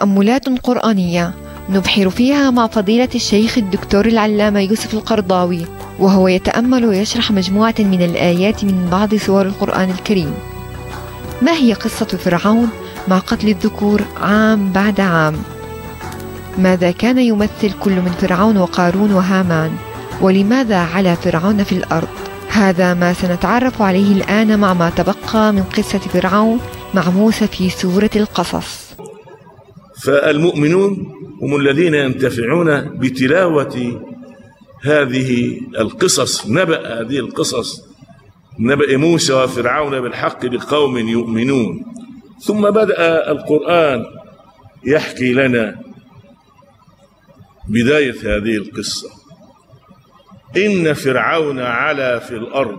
تأملات قرآنية نبحر فيها مع فضيلة الشيخ الدكتور العلامة يوسف القرضاوي وهو يتأمل ويشرح مجموعة من الآيات من بعض سور القرآن الكريم. ما هي قصة فرعون مع قتل الذكور عام بعد عام؟ ماذا كان يمثل كل من فرعون وقارون وهامان؟ ولماذا علا فرعون في الأرض؟ هذا ما سنتعرف عليه الآن مع ما تبقى من قصة فرعون مع موسى في سورة القصص. فالمؤمنون هم الذين ينتفعون بتلاوة هذه القصص نبأ هذه القصص نبأ موسى وفرعون بالحق لقوم يؤمنون. ثم بدأ القرآن يحكي لنا بداية هذه القصة. إن فرعون علا في الأرض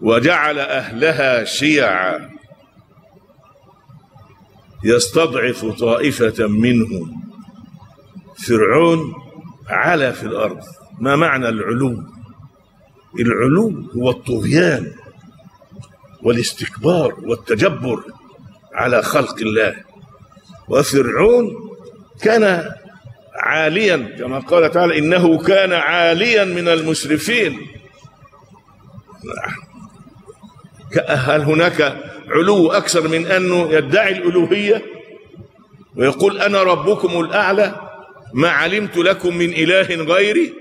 وجعل أهلها شيعا. يستضعف طائفة منهم. فرعون علا في الأرض. ما معنى العلو؟ العلو هو الطغيان والاستكبار والتجبر على خلق الله. وفرعون كان عاليا كما قال تعالى إنه كان عاليا من المسرفين. هل هناك علو أكثر من أنه يدعي الألوهية ويقول أنا ربكم الأعلى ما علمت لكم من إله غيري.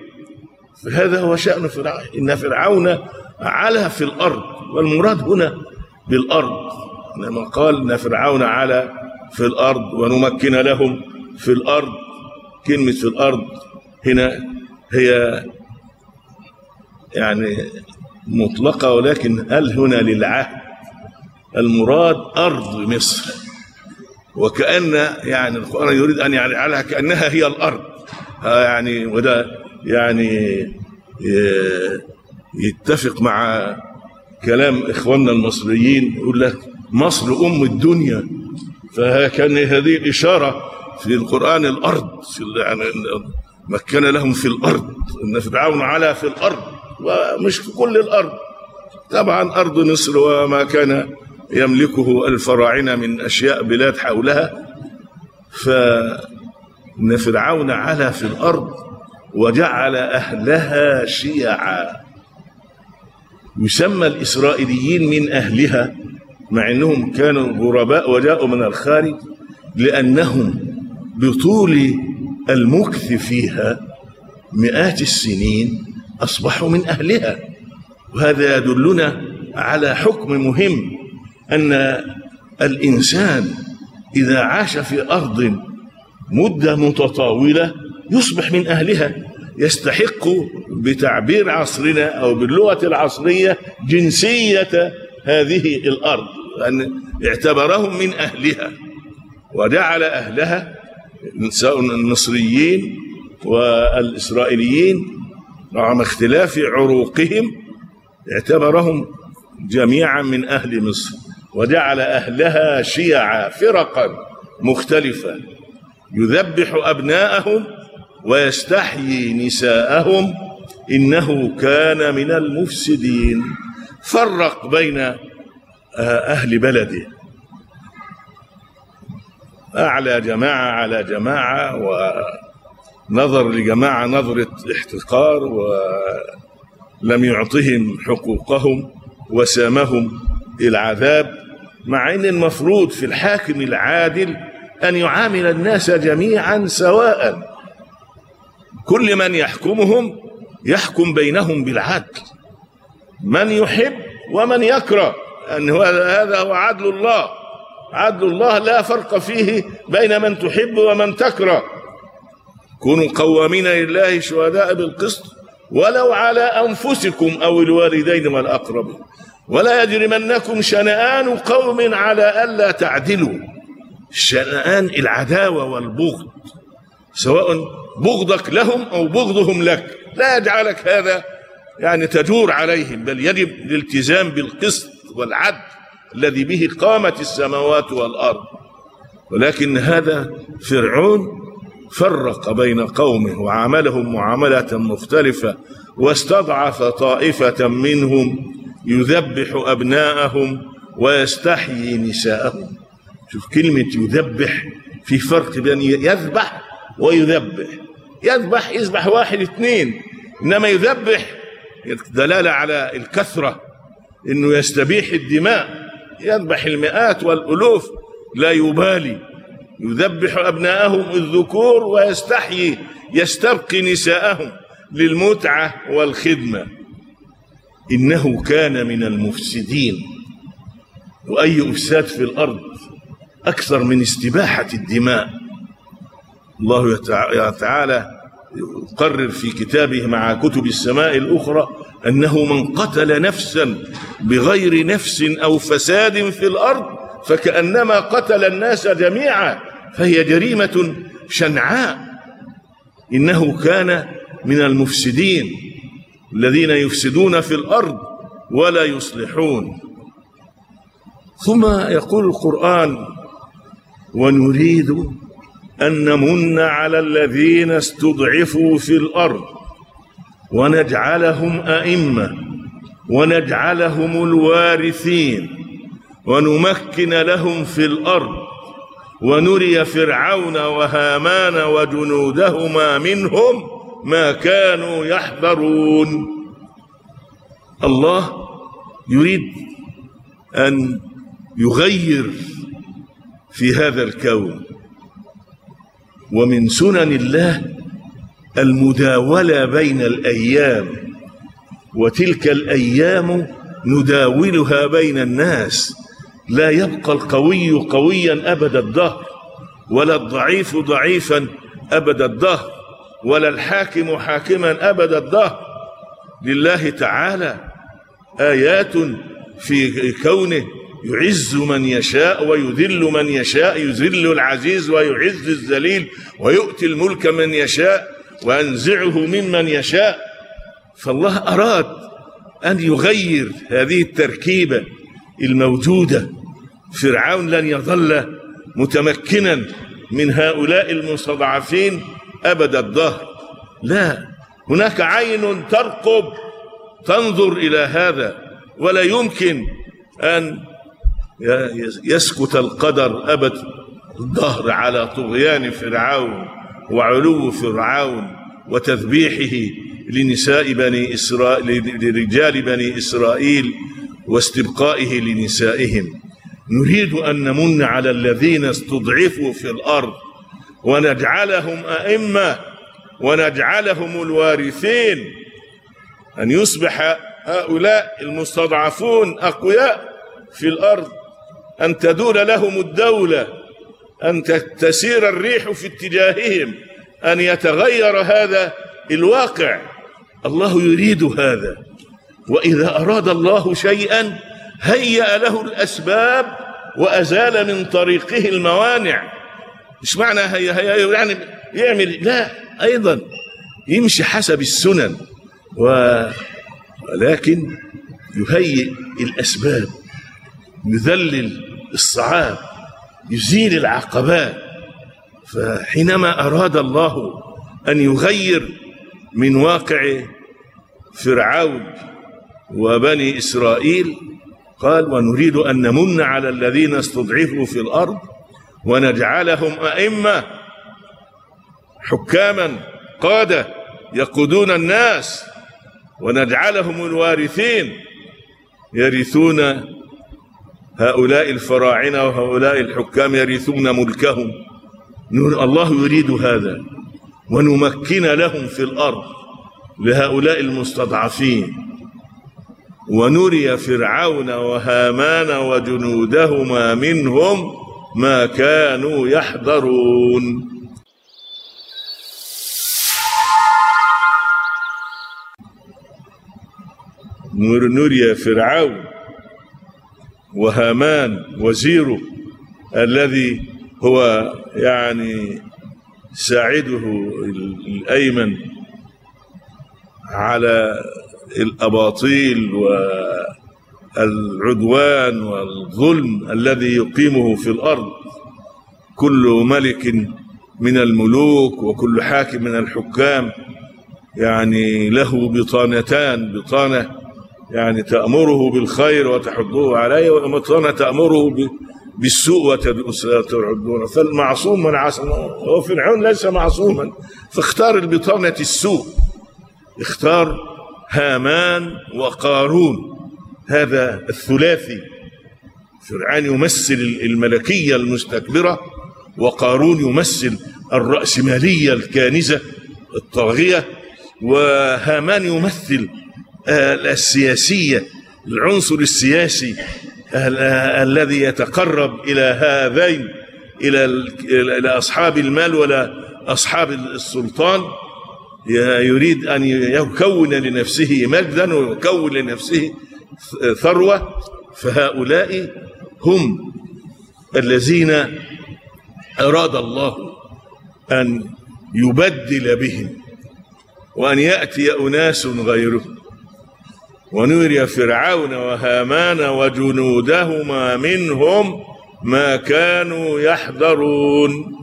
فهذا هو شأن فرعون. إن فرعون علا في الأرض والمراد هنا بالأرض. لما قال إن فرعون علا في الأرض ونمكن لهم في الأرض. كلمة في الأرض هنا هي يعني مطلقة ولكن هل هنا للعهد؟ المراد أرض مصر. وكأن يعني القرآن يريد أن يجعلها كأنها هي الأرض. يعني وده يعني يتفق مع كلام إخواننا المصريين يقول لك مصر أم الدنيا. فكان هذه الإشارة في القرآن الأرض في يعني مكن لهم في الأرض. إن فرعون علا في الأرض ومش في كل الأرض. طبعا أرض مصر وما كان يملكه الفراعنة من أشياء بلاد حولها فإن فرعون علا في الأرض وجعل أهلها شيعا. يسمى الإسرائيليين من أهلها مع أنهم كانوا غرباء وجاءوا من الخارج لأنهم بطول المكث فيها مئات السنين أصبحوا من أهلها. وهذا يدلنا على حكم مهم أن الإنسان إذا عاش في أرض مدة متطاولة يصبح من أهلها يستحق بتعبير عصرنا أو باللغة العصرية جنسية هذه الأرض أن اعتبرهم من أهلها وجعل أهلها سواء المصريين والإسرائيليين رغم اختلاف عروقهم اعتبرهم جميعا من أهل مصر. وجعل أهلها شيعا فرقا مختلفة يذبح أبناءهم ويستحيي نساءهم إنه كان من المفسدين. فرق بين أهل بلده. أعلى جماعة على جماعة ونظر لجماعة نظرة احتقار ولم يعطهم حقوقهم وسامهم. العذاب مع أن المفروض في الحاكم العادل أن يعامل الناس جميعا سواء. كل من يحكمهم يحكم بينهم بالعدل من يحب ومن يكره أن هذا هو عدل الله. عدل الله لا فرق فيه بين من تحب ومن تكره. كونوا قوامين لله شهداء بالقسط ولو على أنفسكم أو الوالدين والأقربين. ولا يجرمنكم شنآن قوم على ألا تعدلوا. شنآن العداوة والبغض سواء بغضك لهم أو بغضهم لك. لا يجعلك هذا يعني تجور عليهم بل يجب الالتزام بالقسط والعدل الذي به قامت السماوات والأرض. ولكن هذا فرعون فرق بين قومه وعاملهم معاملة مختلفة واستضعف طائفة منهم. يذبح أبناءهم ويستحيي نساءهم. شوف كلمة يذبح في فرق بين يذبح ويذبح. يذبح يذبح واحد اثنين. إنما يذبح دلالة على الكثرة إنه يستبيح الدماء. يذبح المئات والألوف. لا يبالي. يذبح أبناءهم الذكور ويستحيي يستبقي نساءهم للمتعة والخدمة. إنه كان من المفسدين وأي إفساد في الأرض أكثر من استباحة الدماء. الله تعالى يقرر في كتابه مع كتب السماء الأخرى أنه من قتل نفسا بغير نفس أو فساد في الأرض فكأنما قتل الناس جميعا فهي جريمة شنعاء. إنه كان من المفسدين. الذين يفسدون في الأرض ولا يصلحون. ثم يقول القرآن ونريد أن نمن على الذين استضعفوا في الأرض ونجعلهم أئمة ونجعلهم الوارثين ونمكن لهم في الأرض ونري فرعون وهامان وجنودهما منهم ما كانوا يحذرون. الله يريد أن يغير في هذا الكون. ومن سنن الله المداولة بين الأيام وتلك الأيام نداولها بين الناس. لا يبقى القوي قويا أبد الدهر ولا الضعيف ضعيفا أبد الدهر. ولا الحاكم حاكما أبد الدهر. لله تعالى آيات في كونه يعز من يشاء ويذل من يشاء يذل العزيز ويعز الذليل ويؤتي الملك من يشاء وينزعه ممن يشاء. فالله أراد أن يغير هذه التركيبة الموجودة. فرعون لن يظل متمكنا من هؤلاء المستضعفين أبد الدهر. لا هناك عين ترقب تنظر إلى هذا ولا يمكن أن يسكت القدر أبد الدهر على طغيان فرعون وعلو فرعون وتذبيحه لنساء بني إسرائيل لرجال بني إسرائيل واستبقائه لنسائهم. نريد أن نمن على الذين استضعفوا في الأرض. ونجعلهم أئمة ونجعلهم الوارثين. أن يصبح هؤلاء المستضعفون أقوياء في الأرض. أن تدور لهم الدولة. أن تسير الريح في اتجاههم. أن يتغير هذا الواقع. الله يريد هذا. وإذا أراد الله شيئا هيأ له الأسباب وأزال من طريقه الموانع. مش معنى هي هي يعني يعمل لا أيضا يمشي حسب السنن. ولكن يهيئ الأسباب يذلل الصعاب يزيل العقبات. فحينما أراد الله أن يغير من واقع فرعون وبني إسرائيل قال ونريد أن نمن على الذين استضعفوا في الأرض ونجعلهم أئمة حكاما قادة يقودون الناس ونجعلهم الوارثين يرثون هؤلاء الفراعنة وهؤلاء الحكام يرثون ملكهم. الله يريد هذا ونمكن لهم في الأرض لهؤلاء المستضعفين. ونري فرعون وهامان وجنودهما منهم ما كانوا يحذرون. نري فرعون وهامان وزيره الذي هو يعني ساعده الأيمن على الأباطيل والعدوان والظلم الذي يقيمه في الأرض. كل ملك من الملوك وكل حاكم من الحكام يعني له بطانتان بطانة يعني تأمره بالخير وتحضه عليه وبطانة تأمره بالسوء وتعدون فالمعصوم من عصم وفرعون ليس معصوما. فاختار البطانة السوء. اختار هامان وقارون. هذا الثلاثي فرعون يمثل الملكية المستكبرة وقارون يمثل الرأسمالية الكانزة الطاغية وهامان يمثل السياسية العنصر السياسي الذي يتقرب إلى هذين إلى إلى أصحاب المال ولا أصحاب السلطان. يريد أن يكون لنفسه مجدا ويكون لنفسه ثروة فهؤلاء هم الذين أراد الله أن يبدل بهم وأن يأتي أناس غيرهم. ونري فرعون وهامان وجنودهما منهم ما كانوا يحذرون.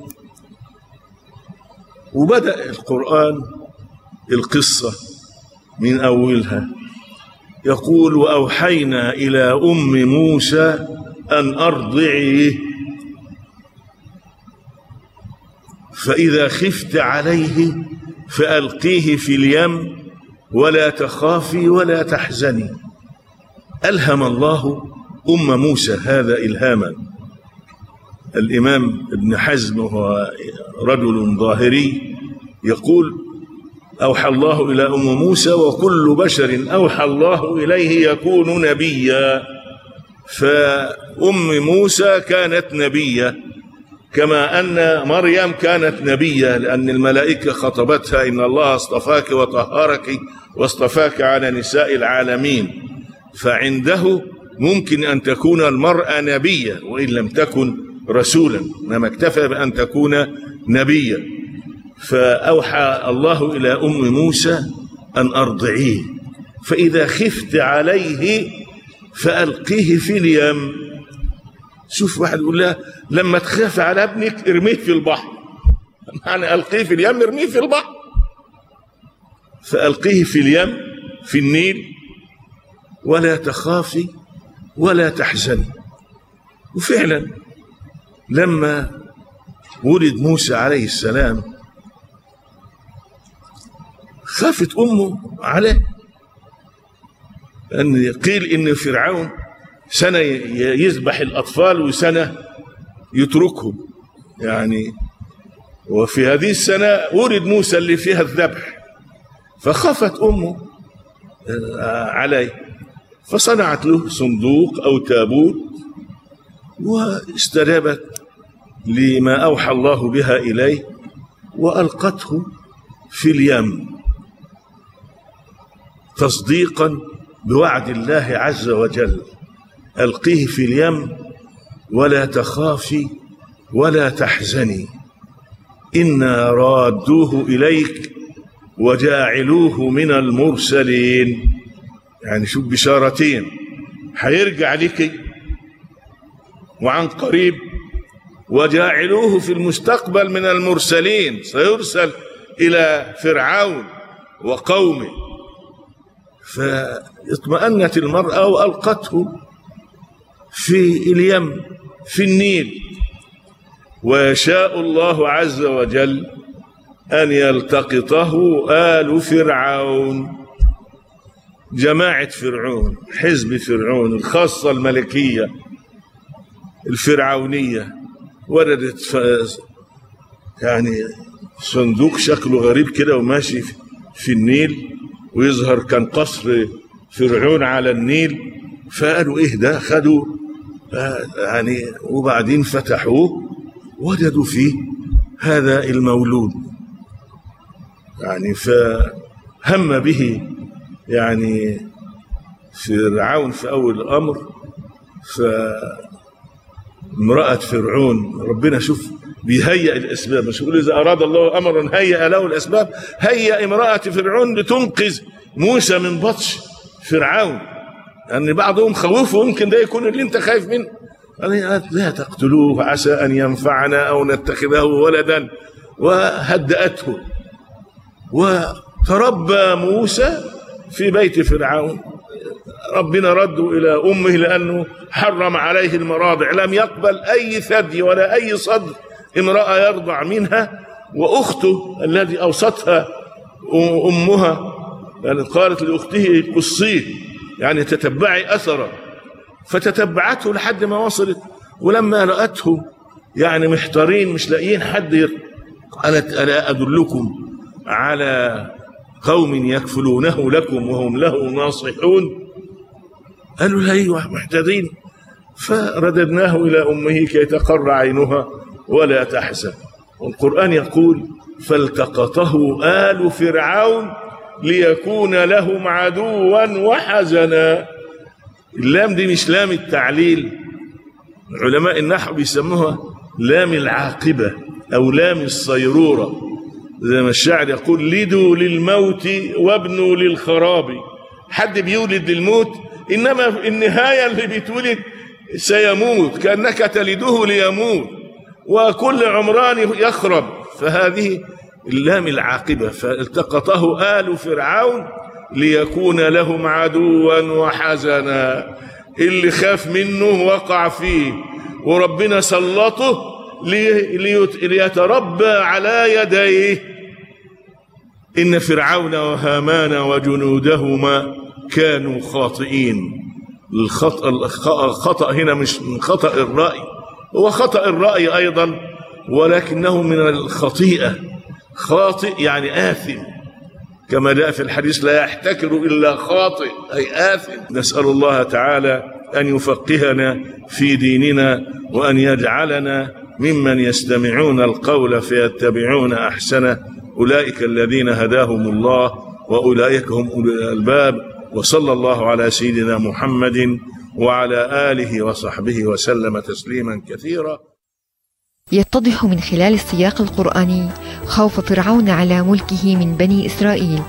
وبدأ القرآن القصة من أولها. يقول وأوحينا إلى أم موسى أن أرضعيه فإذا خفت عليه فألقيه في اليم ولا تخافي ولا تحزني. ألهم الله أم موسى هذا إلهاما. الإمام ابن حزم وهو رجل ظاهري يقول أوحى الله إلى أم موسى وكل بشر أوحى الله إليه يكون نبيا. فأم موسى كانت نبية كما أن مريم كانت نبية لأن الملائكة خطبتها إن الله اصطفاك وطهرك واصطفاك على نساء العالمين. فعنده ممكن أن تكون المرأة نبية وإن لم تكن رسولا إنما اكتفى بأن تكون نبيا. فأوحى الله إلى أم موسى أن أرضعيه فإذا خفت عليه فألقيه في اليم. شوف واحد يقول لها لما تخاف على ابنك ارميه في البحر. يعني ألقيه في اليم ارميه في البحر. فألقيه في اليم في النيل. ولا تخافي ولا تحزني. وفعلا لما ولد موسى عليه السلام خافت أمه عليه. أن قيل إن فرعون سنة يذبح الأطفال وسنة يتركهم. يعني وفي هذه السنة ولد موسى اللي فيها الذبح. فخافت أمه عليه. فصنعت له صندوق أو تابوت واستجابت لما أوحى الله بها إليه وألقته في اليم. تصديقا بوعد الله عز وجل. ألقيه في اليم ولا تخافي ولا تحزني. إنا رادوه إليك وجاعلوه من المرسلين. يعني شوف بشارتين. هيرجع لك وعن قريب وجاعلوه في المستقبل من المرسلين. سيرسل إلى فرعون وقومه. فاطمأنت المرأة وألقته في اليم في النيل. ويشاء الله عز وجل أن يلتقطه آل فرعون جماعة فرعون حزب فرعون الخاصة الملكية الفرعونية. وردت يعني صندوق شكله غريب كده وماشي في النيل. ويظهر كان قصر فرعون على النيل فقالوا إيه ده؟ خدوا يعني وبعدين فتحوه وجدوا فيه هذا المولود. يعني فهم به يعني فرعون في أول الأمر فامرأة فرعون ربنا شوف بيهيئ الأسباب. مش يقول إذا أراد الله أمرا هيئ له الأسباب. هيئ امرأة فرعون لتنقذ موسى من بطش فرعون. أن يعني بعضهم خوفه يمكن ده يكون اللي أنت خايف منه. لا تقتلوه. عسى أن ينفعنا أو نتخذه ولدا. وهدأته. وتربى موسى في بيت فرعون. ربنا رده إلى أمه لأنه حرم عليه المراضع. لم يقبل أي ثدي ولا أي صدر. امرأة يرضع منها وأخته الذي أوصتها أمها يعني قالت لأخته قصيه يعني تتبعي أثره. فتتبعته لحد ما وصلت. ولما رأته يعني محتارين مش لاقيين حد. أنا ألا أدلكم على قوم يكفلونه لكم وهم له ناصحون؟ قالوا لا أيوة محتارين. فرددناه إلى أمه كي تقر عينها. ولا تحزن. والقرآن يقول فالتقطه آل فرعون ليكون لهم عدوا وحزنا. اللام دي مش لام التعليل. علماء النحو بيسموها لام العاقبة أو لام الصيرورة. زي ما الشاعر يقول لدوا للموت وابنوا للخراب. حد بيولد للموت؟ إنما النهاية اللي بيتولد سيموت كأنك تلده ليموت. وكل عمران يخرب. فهذه اللام العاقبة. فالتقطه آل فرعون ليكون لهم عدوا وحزنا. اللي خاف منه وقع فيه. وربنا سلطه ليتربى على يديه. إن فرعون وهامان وجنودهما كانوا خاطئين. الخطأ, الخطأ هنا مش من خطأ الرأي. هو خطأ الرأي أيضا ولكنه من الخطيئة. خاطئ يعني آثم. كما جاء في الحديث لا يحتكر إلا خاطئ أي آثم. نسأل الله تعالى أن يفقهنا في ديننا وأن يجعلنا ممن يستمعون القول فيتبعون أحسنه. أولئك الذين هداهم الله وأولئك هم أولو الألباب. وصلى الله على سيدنا محمد وعلى آله وصحبه وسلم تسليما كثيرا. يتضح من خلال السياق القرآني خوف فرعون على ملكه من بني إسرائيل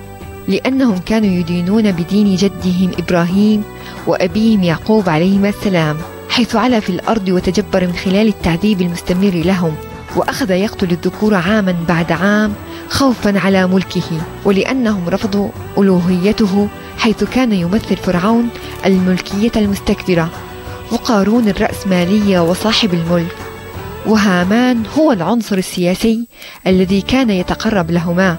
لأنهم كانوا يدينون بدين جدهم إبراهيم وأبيهم يعقوب عليهما السلام حيث علا في الأرض وتجبر من خلال التعذيب المستمر لهم وأخذ يقتل الذكور عاما بعد عام خوفا على ملكه ولأنهم رفضوا ألوهيته حيث كان يمثل فرعون الملكية المستكبرة وقارون الرأسمالية وصاحب الملك وهامان هو العنصر السياسي الذي كان يتقرب لهما.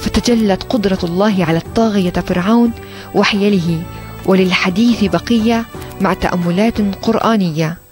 فتجلت قدرة الله على الطاغية فرعون وحيله وللحديث بقية مع تأملات قرآنية.